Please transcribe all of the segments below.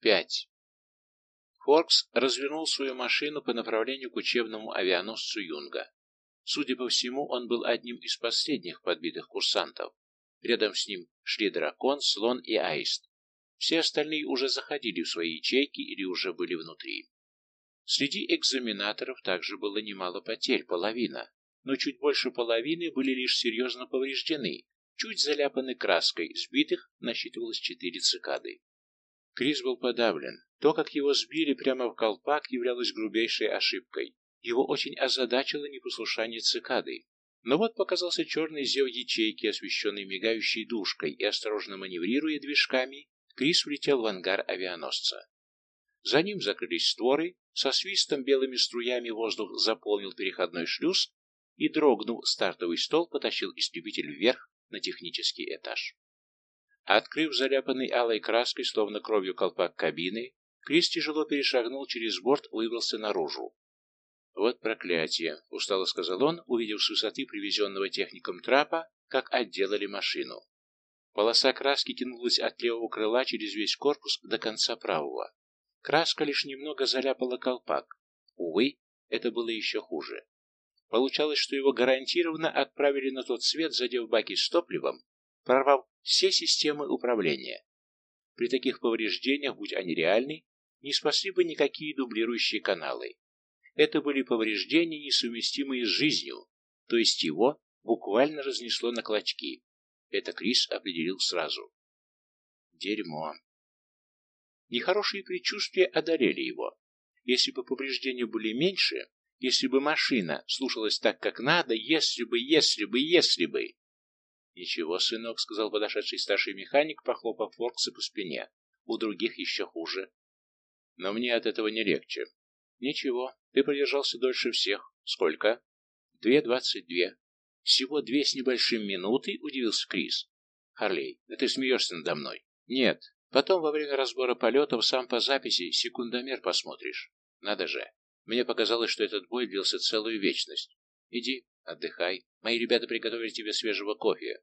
Пять. Форкс развернул свою машину по направлению к учебному авианосцу Юнга. Судя по всему, он был одним из последних подбитых курсантов. Рядом с ним шли дракон, слон и аист. Все остальные уже заходили в свои ячейки или уже были внутри. Среди экзаменаторов также было немало потерь, половина, но чуть больше половины были лишь серьезно повреждены, чуть заляпаны краской, сбитых насчитывалось четыре цикады. Крис был подавлен. То, как его сбили прямо в колпак, являлось грубейшей ошибкой. Его очень озадачило непослушание цикады. Но вот показался черный зев ячейки, освещенный мигающей душкой, и, осторожно маневрируя движками, Крис влетел в ангар авианосца. За ним закрылись створы, со свистом белыми струями воздух заполнил переходной шлюз, и, дрогнув, стартовый стол потащил истребитель вверх на технический этаж. Открыв заляпанный алой краской, словно кровью колпак кабины, Крис тяжело перешагнул через борт, выбрался наружу. «Вот проклятие!» — устало сказал он, увидев с высоты привезенного техником трапа, как отделали машину. Полоса краски тянулась от левого крыла через весь корпус до конца правого. Краска лишь немного заляпала колпак. Увы, это было еще хуже. Получалось, что его гарантированно отправили на тот свет, задев баки с топливом, прорвав все системы управления. При таких повреждениях, будь они реальны, не спасли бы никакие дублирующие каналы. Это были повреждения, несовместимые с жизнью, то есть его буквально разнесло на клочки. Это Крис определил сразу. Дерьмо. Нехорошие предчувствия одолели его. Если бы повреждения были меньше, если бы машина слушалась так, как надо, если бы, если бы, если бы... «Ничего, сынок», — сказал подошедший старший механик, похлопав Форкса по спине. «У других еще хуже». «Но мне от этого не легче». «Ничего, ты продержался дольше всех. Сколько?» «Две двадцать две». «Всего две с небольшим минуты?» — удивился Крис. «Харлей, да ты смеешься надо мной». «Нет. Потом во время разбора полетов сам по записи секундомер посмотришь. Надо же. Мне показалось, что этот бой длился целую вечность. Иди, отдыхай. Мои ребята приготовили тебе свежего кофе.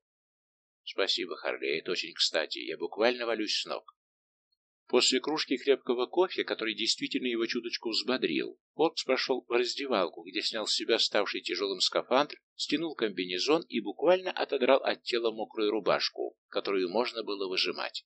Спасибо, Харлей, это очень кстати. Я буквально валюсь с ног. После кружки крепкого кофе, который действительно его чуточку взбодрил, Форкс прошел в раздевалку, где снял с себя ставший тяжелым скафандр, стянул комбинезон и буквально отодрал от тела мокрую рубашку, которую можно было выжимать.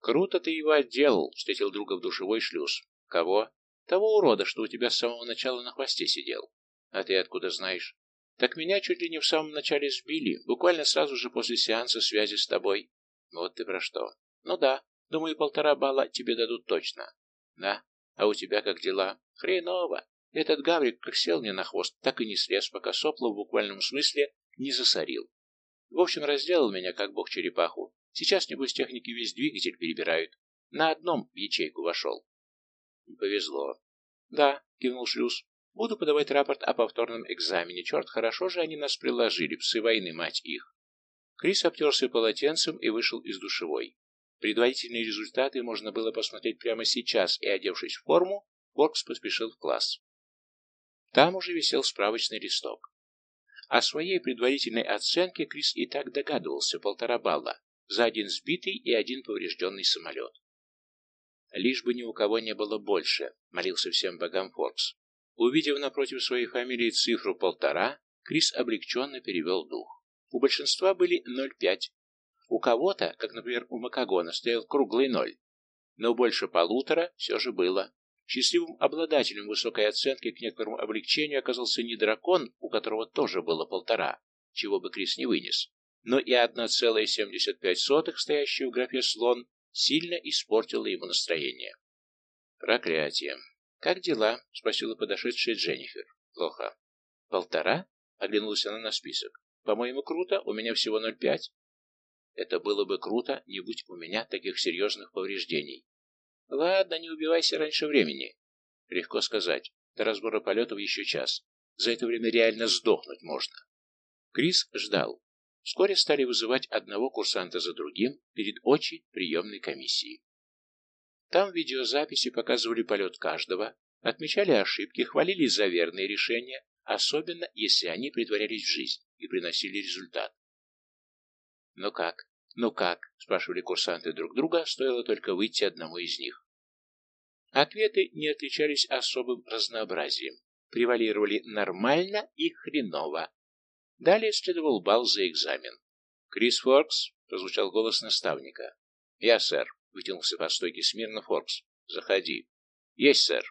«Круто ты его отделал», — встретил друга в душевой шлюз. «Кого?» «Того урода, что у тебя с самого начала на хвосте сидел». «А ты откуда знаешь?» Так меня чуть ли не в самом начале сбили, буквально сразу же после сеанса связи с тобой. Вот ты про что. Ну да, думаю, полтора балла тебе дадут точно. Да, а у тебя как дела? Хреново. Этот гаврик как сел мне на хвост, так и не слез, пока сопло в буквальном смысле не засорил. В общем, разделал меня, как бог черепаху. Сейчас, небось, техники весь двигатель перебирают. На одном в ячейку вошел. Повезло. Да, кивнул шлюз. Буду подавать рапорт о повторном экзамене. Черт, хорошо же они нас приложили, псы войны, мать их. Крис обтерся полотенцем и вышел из душевой. Предварительные результаты можно было посмотреть прямо сейчас, и, одевшись в форму, Форкс поспешил в класс. Там уже висел справочный листок. О своей предварительной оценке Крис и так догадывался полтора балла за один сбитый и один поврежденный самолет. Лишь бы ни у кого не было больше, молился всем богам Форкс. Увидев напротив своей фамилии цифру полтора, Крис облегченно перевел дух. У большинства были 0,5. У кого-то, как, например, у Макагона, стоял круглый ноль. Но больше полутора все же было. Счастливым обладателем высокой оценки к некоторому облегчению оказался не дракон, у которого тоже было полтора, чего бы Крис не вынес, но и 1,75, стоящая в графе слон, сильно испортила ему настроение. Проклятие. «Как дела?» — спросила подошедшая Дженнифер. «Плохо». «Полтора?» — оглянулась она на список. «По-моему, круто. У меня всего 0,5». «Это было бы круто, не будь у меня таких серьезных повреждений». «Ладно, не убивайся раньше времени». «Легко сказать. До разбора полетов еще час. За это время реально сдохнуть можно». Крис ждал. Вскоре стали вызывать одного курсанта за другим перед очи приемной комиссии. Там видеозаписи показывали полет каждого, отмечали ошибки, хвалили за верные решения, особенно если они притворялись в жизнь и приносили результат. «Ну как? Ну как?» – спрашивали курсанты друг друга, стоило только выйти одному из них. Ответы не отличались особым разнообразием. Превалировали нормально и хреново. Далее следовал бал за экзамен. «Крис Форкс?» — прозвучал голос наставника. «Я, сэр», — вытянулся по стойке смирно Форкс. «Заходи». «Есть, сэр».